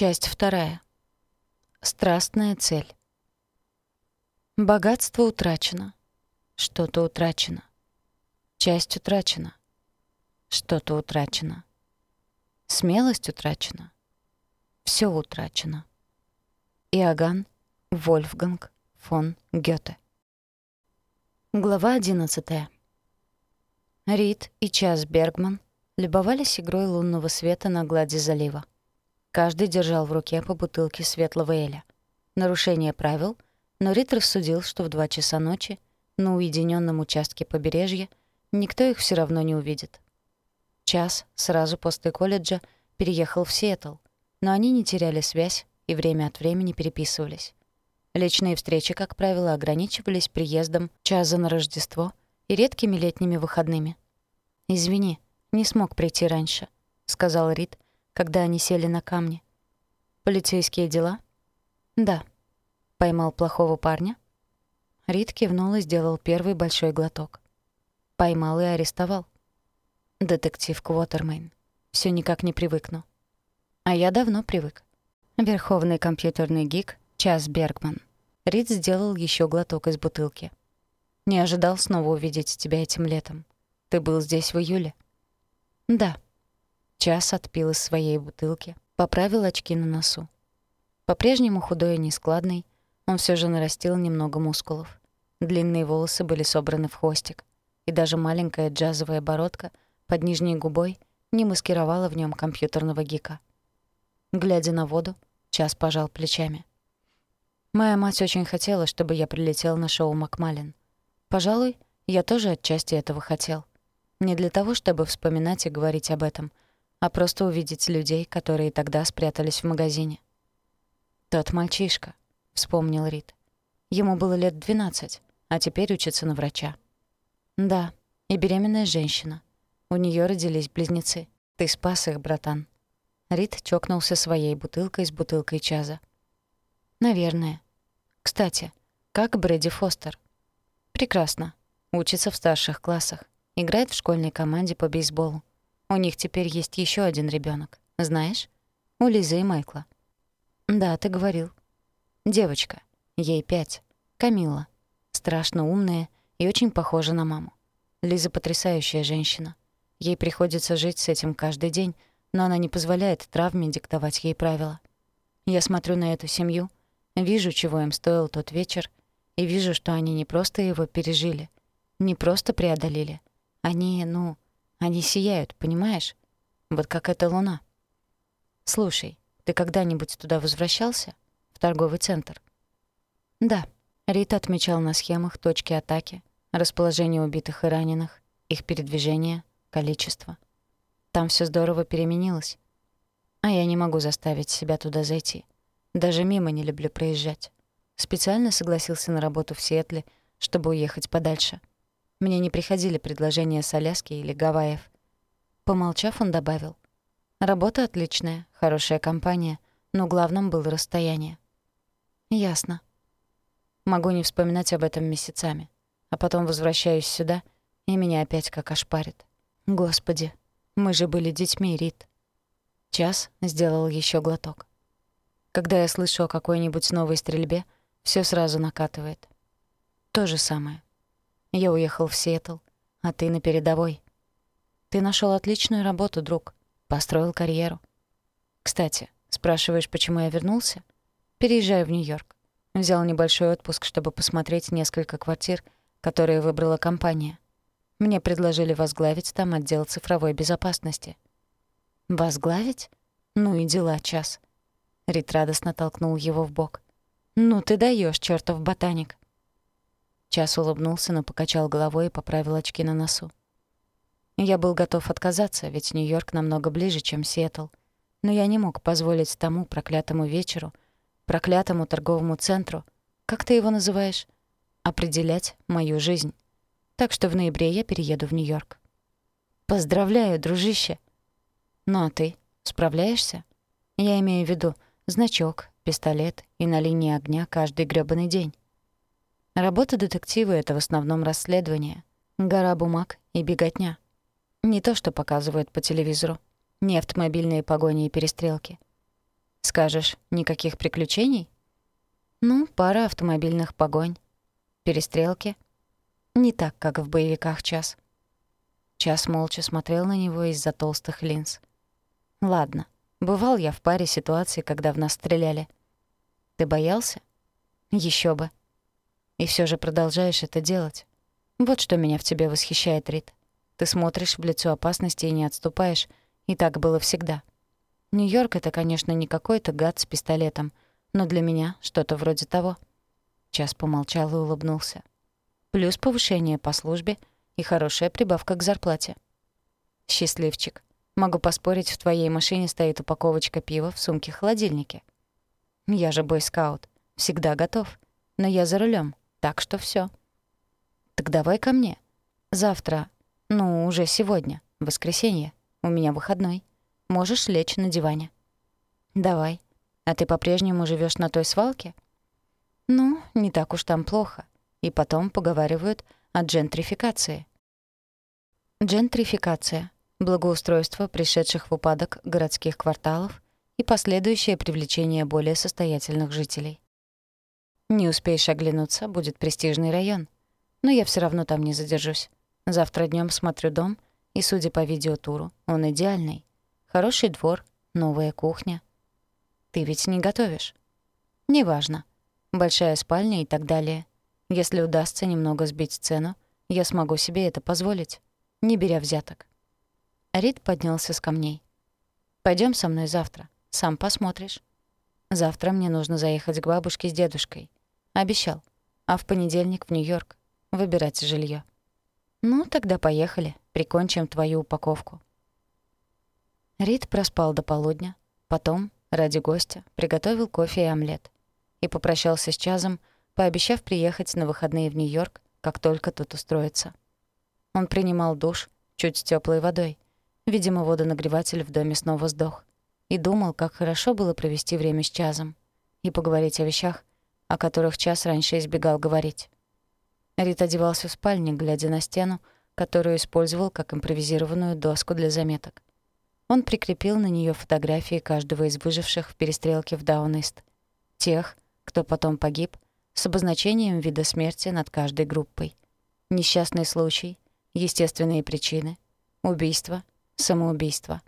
Часть вторая. Страстная цель. Богатство утрачено. Что-то утрачено. Часть утрачена. Что-то утрачено. Смелость утрачена. Все утрачено. Иоганн Вольфганг фон Гёте. Глава 11. Рид и Час Бергман любовались игрой лунного света на глади залива. Каждый держал в руке по бутылке светлого эля. Нарушение правил, но Рид рассудил, что в два часа ночи на уединенном участке побережья никто их все равно не увидит. Час сразу после колледжа переехал в Сиэтл, но они не теряли связь и время от времени переписывались. Личные встречи, как правило, ограничивались приездом часа на Рождество и редкими летними выходными. «Извини, не смог прийти раньше», — сказал Рид, когда они сели на камни. «Полицейские дела?» «Да». «Поймал плохого парня?» Рид кивнул и сделал первый большой глоток. «Поймал и арестовал». «Детектив Квотермейн. Всё никак не привыкну». «А я давно привык». Верховный компьютерный гик Час Бергман. Рид сделал еще глоток из бутылки. «Не ожидал снова увидеть тебя этим летом. Ты был здесь в июле?» «Да». Час отпил из своей бутылки, поправил очки на носу. По-прежнему худой и нескладный, он все же нарастил немного мускулов. Длинные волосы были собраны в хвостик, и даже маленькая джазовая бородка под нижней губой не маскировала в нем компьютерного гика. Глядя на воду, Час пожал плечами. Моя мать очень хотела, чтобы я прилетел на шоу Макмалин. Пожалуй, я тоже отчасти этого хотел. Не для того, чтобы вспоминать и говорить об этом, а просто увидеть людей, которые тогда спрятались в магазине. «Тот мальчишка», — вспомнил Рид. Ему было лет двенадцать, а теперь учится на врача. «Да, и беременная женщина. У нее родились близнецы. Ты спас их, братан». Рид чокнулся своей бутылкой с бутылкой чаза. Наверное. Кстати, как Брэди Фостер? Прекрасно. Учится в старших классах. Играет в школьной команде по бейсболу. У них теперь есть еще один ребенок. Знаешь? У Лизы и Майкла. Да, ты говорил. Девочка. Ей пять. Камила. Страшно умная и очень похожа на маму. Лиза потрясающая женщина. Ей приходится жить с этим каждый день, но она не позволяет травме диктовать ей правила. Я смотрю на эту семью — Вижу, чего им стоил тот вечер, и вижу, что они не просто его пережили, не просто преодолели. Они, ну, они сияют, понимаешь? Вот как эта луна. Слушай, ты когда-нибудь туда возвращался? В торговый центр? Да. Рита отмечал на схемах точки атаки, расположение убитых и раненых, их передвижение, количество. Там все здорово переменилось. А я не могу заставить себя туда зайти. Даже мимо не люблю проезжать. Специально согласился на работу в Сиэтле, чтобы уехать подальше. Мне не приходили предложения с Аляски или Гавайев. Помолчав, он добавил. «Работа отличная, хорошая компания, но главным было расстояние». «Ясно. Могу не вспоминать об этом месяцами, а потом возвращаюсь сюда, и меня опять как ошпарит. Господи, мы же были детьми, Рит». Час сделал еще глоток. Когда я слышу о какой-нибудь новой стрельбе, все сразу накатывает. То же самое. Я уехал в Сиэтл, а ты на передовой. Ты нашел отличную работу, друг. Построил карьеру. Кстати, спрашиваешь, почему я вернулся? Переезжаю в Нью-Йорк. Взял небольшой отпуск, чтобы посмотреть несколько квартир, которые выбрала компания. Мне предложили возглавить там отдел цифровой безопасности. Возглавить? Ну и дела, час. Рит радостно толкнул его в бок. «Ну ты даешь, чертов ботаник!» Час улыбнулся, но покачал головой и поправил очки на носу. Я был готов отказаться, ведь Нью-Йорк намного ближе, чем Сиэтл. Но я не мог позволить тому проклятому вечеру, проклятому торговому центру, как ты его называешь, определять мою жизнь. Так что в ноябре я перееду в Нью-Йорк. Поздравляю, дружище. Ну а ты справляешься? Я имею в виду, Значок, пистолет и на линии огня каждый грёбаный день. Работа детектива — это в основном расследование, гора бумаг и беготня. Не то, что показывают по телевизору. Не автомобильные погони и перестрелки. Скажешь, никаких приключений? Ну, пара автомобильных погонь. Перестрелки. Не так, как в боевиках час. Час молча смотрел на него из-за толстых линз. Ладно, бывал я в паре ситуаций, когда в нас стреляли. Ты боялся? Еще бы. И все же продолжаешь это делать. Вот что меня в тебе восхищает, Рит. Ты смотришь в лицо опасности и не отступаешь, и так было всегда. Нью-Йорк — это, конечно, не какой-то гад с пистолетом, но для меня что-то вроде того. Час помолчал и улыбнулся. Плюс повышение по службе и хорошая прибавка к зарплате. Счастливчик. Могу поспорить, в твоей машине стоит упаковочка пива в сумке-холодильнике. Я же бойскаут, всегда готов. Но я за рулем, так что все. Так давай ко мне. Завтра, ну, уже сегодня, воскресенье. У меня выходной. Можешь лечь на диване. Давай. А ты по-прежнему живешь на той свалке? Ну, не так уж там плохо. И потом поговаривают о джентрификации. Джентрификация — благоустройство пришедших в упадок городских кварталов и последующее привлечение более состоятельных жителей. Не успеешь оглянуться, будет престижный район. Но я все равно там не задержусь. Завтра днем смотрю дом, и, судя по видеотуру, он идеальный. Хороший двор, новая кухня. Ты ведь не готовишь? Неважно. Большая спальня и так далее. Если удастся немного сбить цену, я смогу себе это позволить, не беря взяток. Рид поднялся с камней. Пойдем со мной завтра, сам посмотришь. Завтра мне нужно заехать к бабушке с дедушкой. Обещал. А в понедельник в Нью-Йорк. Выбирать жилье. Ну, тогда поехали, прикончим твою упаковку. Рид проспал до полудня, потом, ради гостя, приготовил кофе и омлет. И попрощался с Чазом, пообещав приехать на выходные в Нью-Йорк, как только тут устроится. Он принимал душ чуть с тёплой водой. Видимо, водонагреватель в доме снова сдох. И думал, как хорошо было провести время с Чазом. И поговорить о вещах, о которых час раньше избегал говорить. Рит одевался в спальне, глядя на стену, которую использовал как импровизированную доску для заметок. Он прикрепил на нее фотографии каждого из выживших в перестрелке в Даунист. Тех, кто потом погиб — с обозначением вида смерти над каждой группой. Несчастный случай, естественные причины, убийство, самоубийство.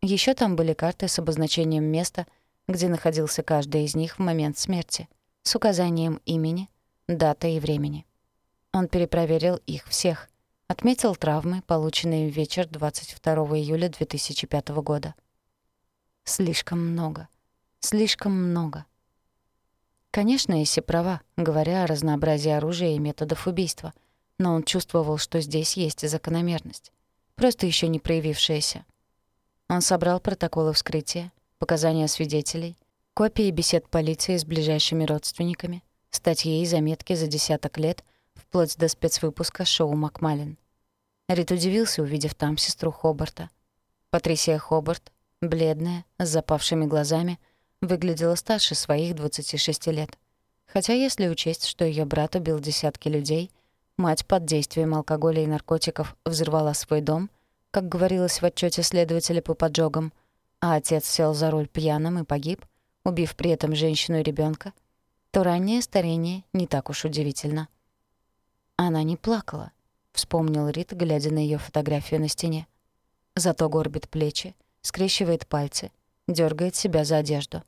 Еще там были карты с обозначением места, где находился каждый из них в момент смерти, с указанием имени, даты и времени. Он перепроверил их всех, отметил травмы, полученные в вечер 22 июля 2005 года. Слишком много. Слишком много. Конечно, Эсси права, говоря о разнообразии оружия и методов убийства, но он чувствовал, что здесь есть закономерность, просто еще не проявившаяся. Он собрал протоколы вскрытия, показания свидетелей, копии бесед полиции с ближайшими родственниками, статьи и заметки за десяток лет, вплоть до спецвыпуска шоу «Макмалин». Рит удивился, увидев там сестру Хобарта. Патрисия Хобарт, бледная, с запавшими глазами — выглядела старше своих 26 лет. Хотя если учесть, что ее брат убил десятки людей, мать под действием алкоголя и наркотиков взорвала свой дом, как говорилось в отчете следователя по поджогам, а отец сел за руль пьяным и погиб, убив при этом женщину и ребенка, то раннее старение не так уж удивительно. Она не плакала, вспомнил Рит, глядя на ее фотографию на стене. Зато горбит плечи, скрещивает пальцы, дергает себя за одежду.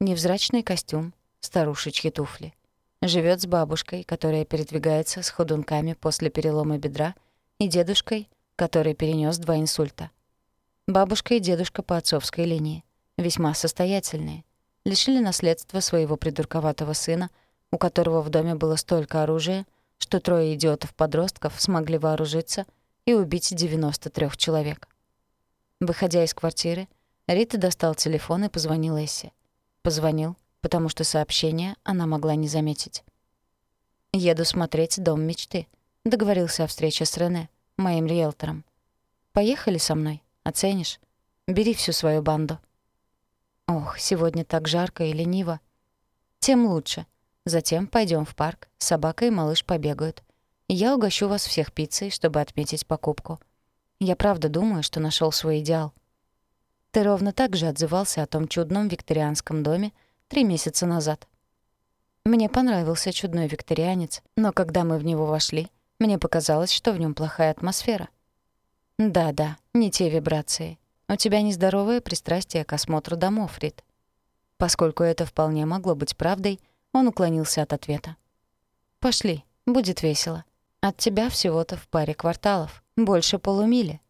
Невзрачный костюм, старушечьи туфли. Живет с бабушкой, которая передвигается с ходунками после перелома бедра, и дедушкой, который перенес два инсульта. Бабушка и дедушка по отцовской линии, весьма состоятельные, лишили наследства своего придурковатого сына, у которого в доме было столько оружия, что трое идиотов-подростков смогли вооружиться и убить 93 человек. Выходя из квартиры, Рита достал телефон и позвонил Эссе. Позвонил, потому что сообщение она могла не заметить. «Еду смотреть «Дом мечты». Договорился о встрече с Рене, моим риэлтором. «Поехали со мной, оценишь? Бери всю свою банду». «Ох, сегодня так жарко и лениво». «Тем лучше. Затем пойдем в парк, собака и малыш побегают. Я угощу вас всех пиццей, чтобы отметить покупку. Я правда думаю, что нашел свой идеал». Ты ровно так же отзывался о том чудном викторианском доме три месяца назад. Мне понравился чудной викторианец, но когда мы в него вошли, мне показалось, что в нем плохая атмосфера. Да-да, не те вибрации. У тебя нездоровое пристрастие к осмотру домов, Рит. Поскольку это вполне могло быть правдой, он уклонился от ответа. «Пошли, будет весело. От тебя всего-то в паре кварталов, больше полумили.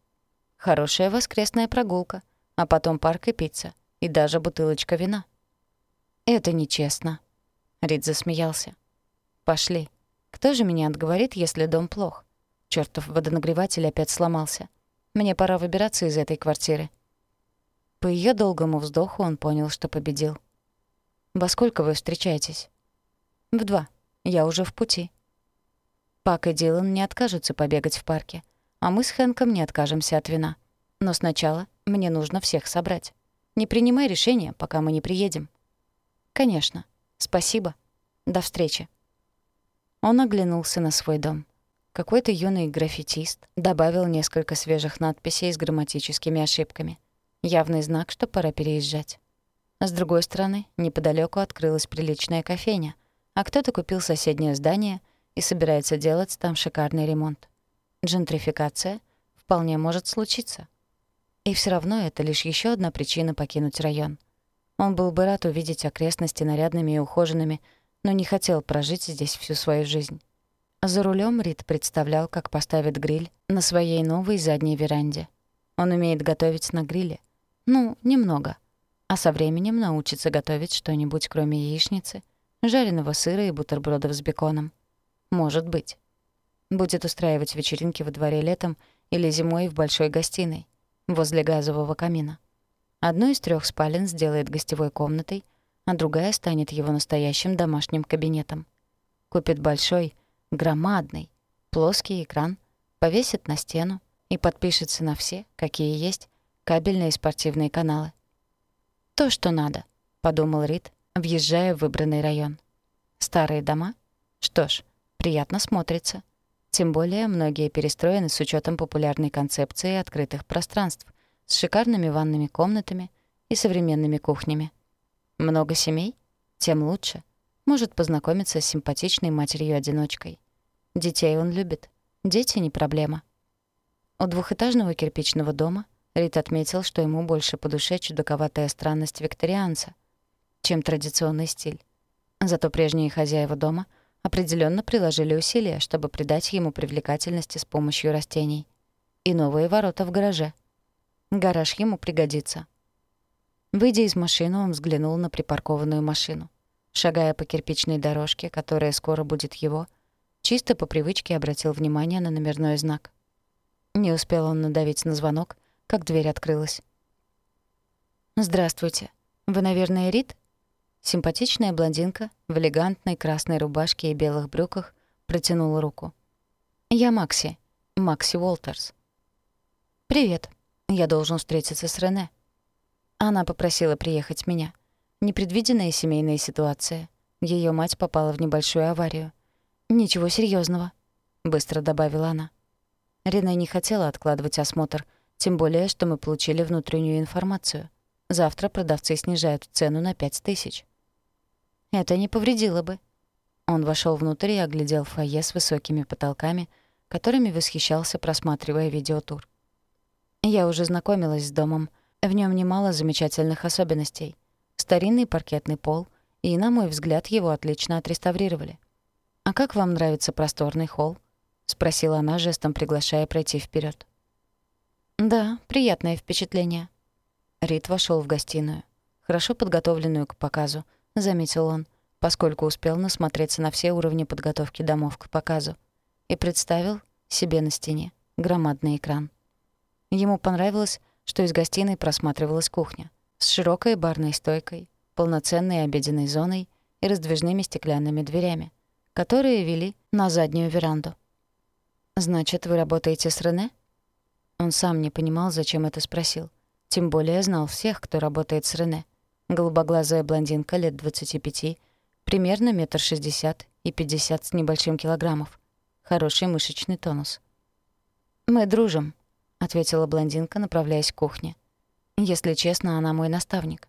Хорошая воскресная прогулка, а потом парк и пицца, и даже бутылочка вина». «Это нечестно», — Рид засмеялся. «Пошли. Кто же меня отговорит, если дом плох? Чёртов водонагреватель опять сломался. Мне пора выбираться из этой квартиры». По её долгому вздоху он понял, что победил. «Во сколько вы встречаетесь?» «В два. Я уже в пути». Пак и Дилан не откажутся побегать в парке, а мы с Хэнком не откажемся от вина. Но сначала мне нужно всех собрать. Не принимай решения, пока мы не приедем. Конечно. Спасибо. До встречи. Он оглянулся на свой дом. Какой-то юный граффитист добавил несколько свежих надписей с грамматическими ошибками. Явный знак, что пора переезжать. С другой стороны, неподалеку открылась приличная кофейня, а кто-то купил соседнее здание и собирается делать там шикарный ремонт. Джентрификация вполне может случиться. И все равно это лишь еще одна причина покинуть район. Он был бы рад увидеть окрестности нарядными и ухоженными, но не хотел прожить здесь всю свою жизнь. За рулем Рид представлял, как поставит гриль на своей новой задней веранде. Он умеет готовить на гриле. Ну, немного. А со временем научится готовить что-нибудь, кроме яичницы, жареного сыра и бутербродов с беконом. Может быть. Будет устраивать вечеринки во дворе летом или зимой в большой гостиной возле газового камина. Одну из трех спален сделает гостевой комнатой, а другая станет его настоящим домашним кабинетом. Купит большой, громадный, плоский экран, повесит на стену и подпишется на все, какие есть, кабельные спортивные каналы. «То, что надо», — подумал Рид, въезжая в выбранный район. «Старые дома? Что ж, приятно смотрится. Тем более многие перестроены с учетом популярной концепции открытых пространств, с шикарными ванными комнатами и современными кухнями. Много семей? Тем лучше. Может познакомиться с симпатичной матерью-одиночкой. Детей он любит. Дети — не проблема. У двухэтажного кирпичного дома Рит отметил, что ему больше по душе чудаковатая странность викторианца, чем традиционный стиль. Зато прежние хозяева дома — определенно приложили усилия, чтобы придать ему привлекательности с помощью растений. И новые ворота в гараже. Гараж ему пригодится. Выйдя из машины, он взглянул на припаркованную машину. Шагая по кирпичной дорожке, которая скоро будет его, чисто по привычке обратил внимание на номерной знак. Не успел он надавить на звонок, как дверь открылась. «Здравствуйте. Вы, наверное, Рит?» Симпатичная блондинка в элегантной красной рубашке и белых брюках протянула руку. «Я Макси. Макси Уолтерс». «Привет. Я должен встретиться с Рене». Она попросила приехать меня. Непредвиденная семейная ситуация. Ее мать попала в небольшую аварию. «Ничего серьезного, быстро добавила она. Рене не хотела откладывать осмотр, тем более, что мы получили внутреннюю информацию. Завтра продавцы снижают цену на пять тысяч. Это не повредило бы. Он вошел внутрь и оглядел фойе с высокими потолками, которыми восхищался, просматривая видеотур. Я уже знакомилась с домом. В нем немало замечательных особенностей. Старинный паркетный пол, и, на мой взгляд, его отлично отреставрировали. «А как вам нравится просторный холл?» — спросила она, жестом приглашая пройти вперед. «Да, приятное впечатление». Рид вошел в гостиную, хорошо подготовленную к показу, — заметил он, поскольку успел насмотреться на все уровни подготовки домов к показу, и представил себе на стене громадный экран. Ему понравилось, что из гостиной просматривалась кухня с широкой барной стойкой, полноценной обеденной зоной и раздвижными стеклянными дверями, которые вели на заднюю веранду. «Значит, вы работаете с Рене?» Он сам не понимал, зачем это спросил. Тем более знал всех, кто работает с Рене — Голубоглазая блондинка лет 25, примерно метр шестьдесят и пятьдесят с небольшим килограммов. Хороший мышечный тонус. «Мы дружим», — ответила блондинка, направляясь к кухне. Если честно, она мой наставник.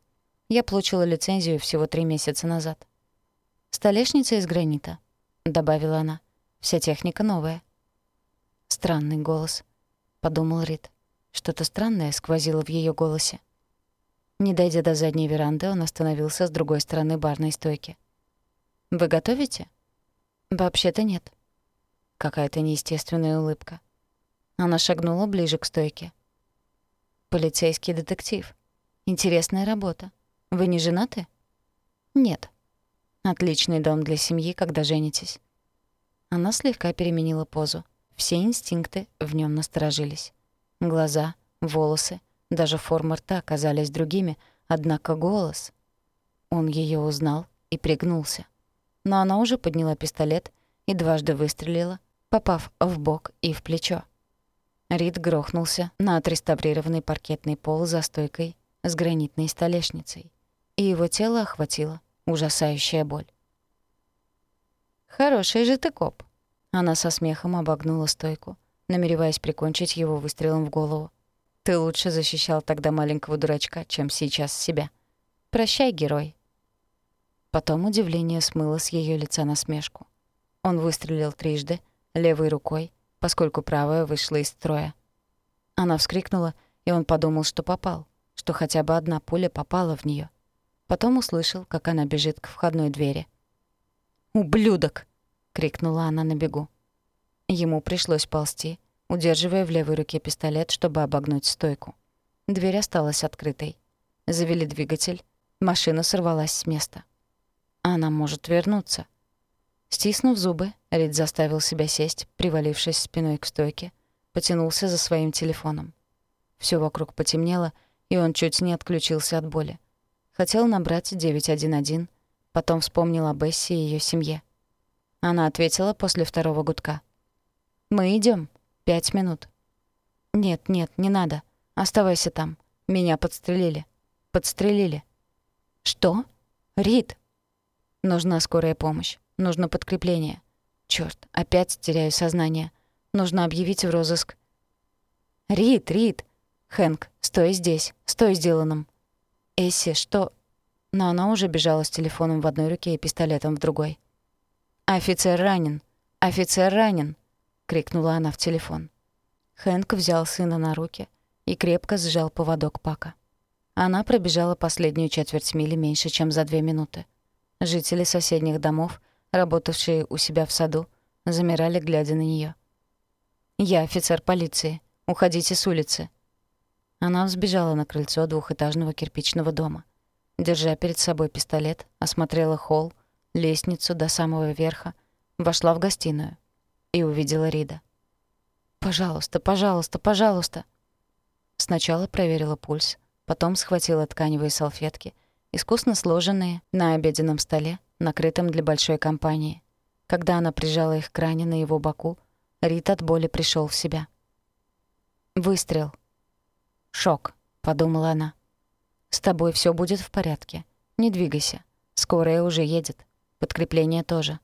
Я получила лицензию всего три месяца назад. «Столешница из гранита», — добавила она. «Вся техника новая». «Странный голос», — подумал Рид. Что-то странное сквозило в ее голосе. Не дойдя до задней веранды, он остановился с другой стороны барной стойки. «Вы готовите?» «Вообще-то нет». Какая-то неестественная улыбка. Она шагнула ближе к стойке. «Полицейский детектив. Интересная работа. Вы не женаты?» «Нет». «Отличный дом для семьи, когда женитесь». Она слегка переменила позу. Все инстинкты в нем насторожились. Глаза, волосы, даже форма рта казались другими, однако голос... Он ее узнал и пригнулся. Но она уже подняла пистолет и дважды выстрелила, попав в бок и в плечо. Рид грохнулся на отреставрированный паркетный пол за стойкой с гранитной столешницей, и его тело охватила ужасающая боль. «Хороший же ты коп!» Она со смехом обогнула стойку, намереваясь прикончить его выстрелом в голову. Ты лучше защищал тогда маленького дурачка, чем сейчас себя. Прощай, герой». Потом удивление смыло с ее лица насмешку. Он выстрелил трижды, левой рукой, поскольку правая вышла из строя. Она вскрикнула, и он подумал, что попал, что хотя бы одна пуля попала в нее. Потом услышал, как она бежит к входной двери. «Ублюдок!» — крикнула она на бегу. Ему пришлось ползти, удерживая в левой руке пистолет, чтобы обогнуть стойку. Дверь осталась открытой. Завели двигатель. Машина сорвалась с места. Она может вернуться. Стиснув зубы, Рид заставил себя сесть, привалившись спиной к стойке, потянулся за своим телефоном. Всё вокруг потемнело, и он чуть не отключился от боли. Хотел набрать 911, потом вспомнил о Бесси и её семье. Она ответила после второго гудка. «Мы идём», Пять минут. Нет, нет, не надо. Оставайся там. Меня подстрелили. Подстрелили. Что? Рид. Нужна скорая помощь. Нужно подкрепление. Чёрт, опять теряю сознание. Нужно объявить в розыск. Рид, Рид. Хэнк, стой здесь. Стой с Диланом. Эсси, что... Но она уже бежала с телефоном в одной руке и пистолетом в другой. «Офицер ранен! Офицер ранен!» крикнула она в телефон. Хэнк взял сына на руки и крепко сжал поводок Пака. Она пробежала последнюю четверть мили меньше, чем за две минуты. Жители соседних домов, работавшие у себя в саду, замирали, глядя на нее. «Я офицер полиции. Уходите с улицы». Она взбежала на крыльцо двухэтажного кирпичного дома. Держа перед собой пистолет, осмотрела холл, лестницу до самого верха, вошла в гостиную и увидела Рида. «Пожалуйста, пожалуйста, пожалуйста!» Сначала проверила пульс, потом схватила тканевые салфетки, искусно сложенные на обеденном столе, накрытом для большой компании. Когда она прижала их к ране на его боку, Рид от боли пришел в себя. «Выстрел!» «Шок», — подумала она. «С тобой все будет в порядке. Не двигайся. Скорая уже едет. Подкрепление тоже.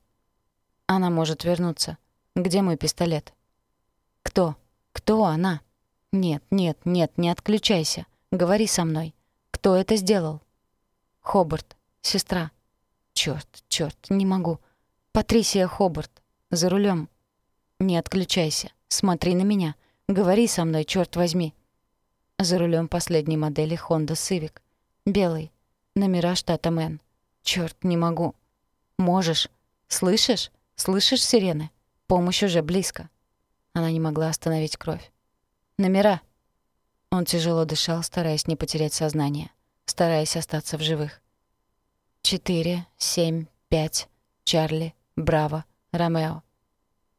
Она может вернуться. Где мой пистолет?» «Кто? Кто она?» «Нет, нет, нет, не отключайся. Говори со мной. Кто это сделал?» «Хобарт. Сестра». «Чёрт, чёрт, не могу. Патрисия Хобарт. За рулем. «Не отключайся. Смотри на меня. Говори со мной, чёрт возьми». За рулем последней модели Honda Civic. Белый. Номера штата Мэн. Чёрт, не могу. Можешь. Слышишь? Слышишь сирены? Помощь уже близко. Она не могла остановить кровь. «Номера!» Он тяжело дышал, стараясь не потерять сознание, стараясь остаться в живых. «Четыре, семь, пять. Чарли, Браво, Ромео».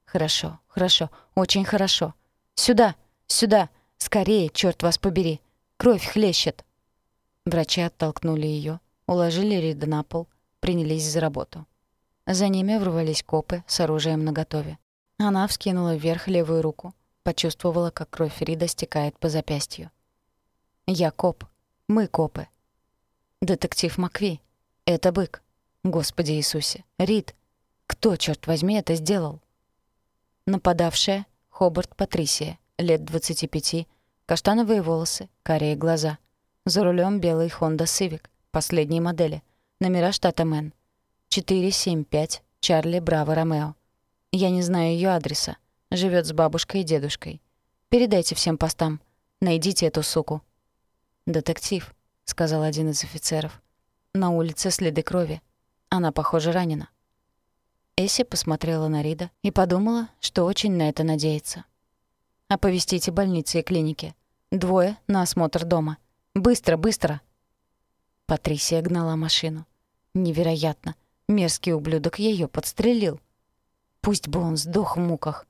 «Хорошо, хорошо, очень хорошо. Сюда, сюда! Скорее, черт вас побери! Кровь хлещет!» Врачи оттолкнули ее, уложили Рида на пол, принялись за работу. За ними врывались копы с оружием наготове. Она вскинула вверх левую руку, почувствовала, как кровь Рида стекает по запястью. «Я коп. Мы копы». «Детектив Макви. Это бык. Господи Иисусе. Рид. Кто, черт возьми, это сделал?» Нападавшая — Хобарт Патрисия, лет 25, каштановые волосы, карие глаза. За рулем белый Honda Civic, последней модели. Номера штата Мэн. 475 Чарли Браво Ромео. Я не знаю ее адреса. Живет с бабушкой и дедушкой. Передайте всем постам. Найдите эту суку. «Детектив», — сказал один из офицеров. «На улице следы крови. Она, похоже, ранена». Эсси посмотрела на Рида и подумала, что очень на это надеется. «Оповестите больницы и клиники. Двое на осмотр дома. Быстро, быстро!» Патрисия гнала машину. Невероятно. Мерзкий ублюдок ее подстрелил. Пусть бы он сдох в муках.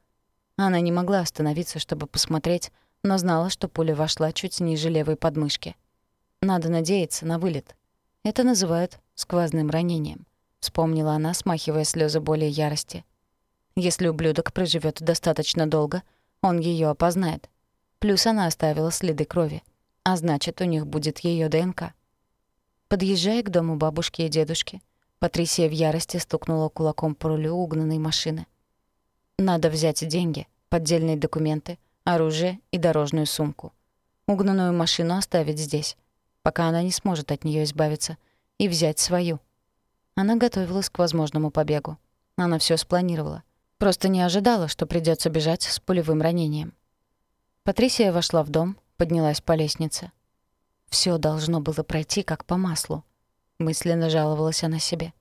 Она не могла остановиться, чтобы посмотреть, но знала, что пуля вошла чуть ниже левой подмышки. Надо надеяться на вылет. Это называют сквозным ранением. Вспомнила она, смахивая слезы боли и ярости. Если ублюдок проживет достаточно долго, он ее опознает. Плюс она оставила следы крови. А значит, у них будет ее ДНК. Подъезжая к дому бабушки и дедушки, Патрисия в ярости стукнула кулаком по рулю угнанной машины. «Надо взять деньги, поддельные документы, оружие и дорожную сумку. Угнанную машину оставить здесь, пока она не сможет от нее избавиться, и взять свою». Она готовилась к возможному побегу. Она все спланировала. Просто не ожидала, что придется бежать с пулевым ранением. Патрисия вошла в дом, поднялась по лестнице. Все должно было пройти как по маслу. Мысленно жаловалась она себе.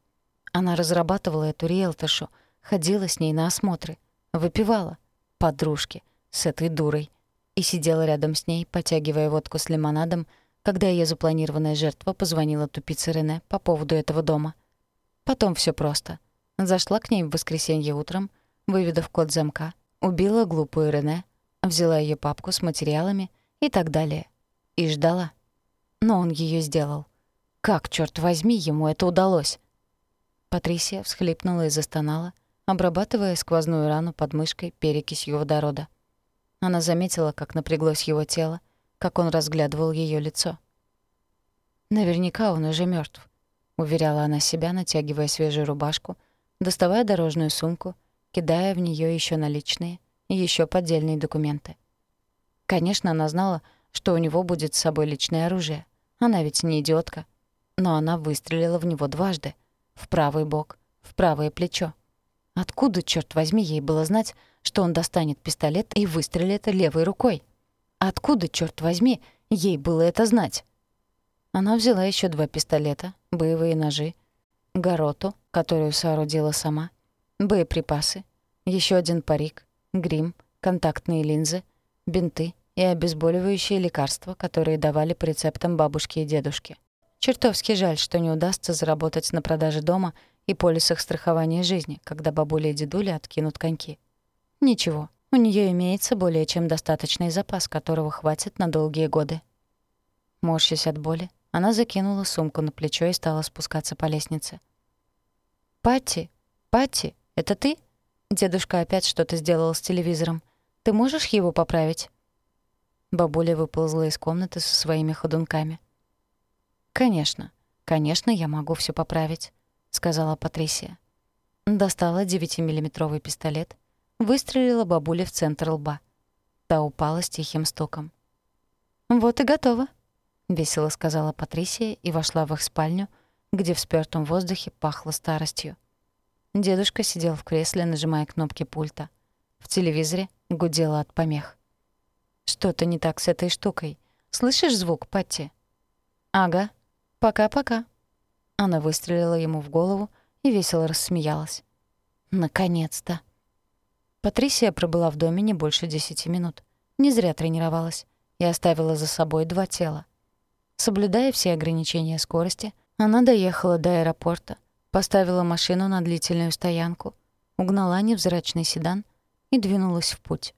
Она разрабатывала эту риэлторшу, ходила с ней на осмотры, выпивала. Подружки с этой дурой. И сидела рядом с ней, потягивая водку с лимонадом, когда ее запланированная жертва позвонила тупице Рене по поводу этого дома. Потом все просто. Зашла к ней в воскресенье утром, выведав код замка, убила глупую Рене, взяла ее папку с материалами и так далее. И ждала. Но он ее сделал. Как, черт возьми, ему это удалось? Патрисия всхлипнула и застонала, обрабатывая сквозную рану под мышкой перекисью водорода. Она заметила, как напряглось его тело, как он разглядывал ее лицо. «Наверняка он уже мертв, уверяла она себя, натягивая свежую рубашку, доставая дорожную сумку, кидая в нее еще наличные и еще поддельные документы. Конечно, она знала, что у него будет с собой личное оружие. Она ведь не идиотка но она выстрелила в него дважды. В правый бок, в правое плечо. Откуда, черт возьми, ей было знать, что он достанет пистолет и выстрелит левой рукой? Откуда, черт возьми, ей было это знать? Она взяла еще два пистолета, боевые ножи, гороту, которую соорудила сама, боеприпасы, еще один парик, грим, контактные линзы, бинты и обезболивающие лекарства, которые давали по рецептам бабушки и дедушки. Чертовски жаль, что не удастся заработать на продаже дома и полисах страхования жизни, когда бабуля и дедуля откинут коньки. Ничего, у нее имеется более чем достаточный запас, которого хватит на долгие годы. Морщась от боли, она закинула сумку на плечо и стала спускаться по лестнице. «Патти! Патти, это ты?» Дедушка опять что-то сделал с телевизором. «Ты можешь его поправить?» Бабуля выползла из комнаты со своими ходунками. «Конечно, конечно, я могу все поправить», — сказала Патрисия. Достала 9-миллиметровый пистолет, выстрелила бабуле в центр лба. Та упала с тихим стуком. «Вот и готово», — весело сказала Патрисия и вошла в их спальню, где в спёртом воздухе пахло старостью. Дедушка сидел в кресле, нажимая кнопки пульта. В телевизоре гудело от помех. «Что-то не так с этой штукой. Слышишь звук, Патти?» «Ага», «Пока-пока». Она выстрелила ему в голову и весело рассмеялась. «Наконец-то!» Патрисия пробыла в доме не больше десяти минут. Не зря тренировалась и оставила за собой два тела. Соблюдая все ограничения скорости, она доехала до аэропорта, поставила машину на длительную стоянку, угнала невзрачный седан и двинулась в путь.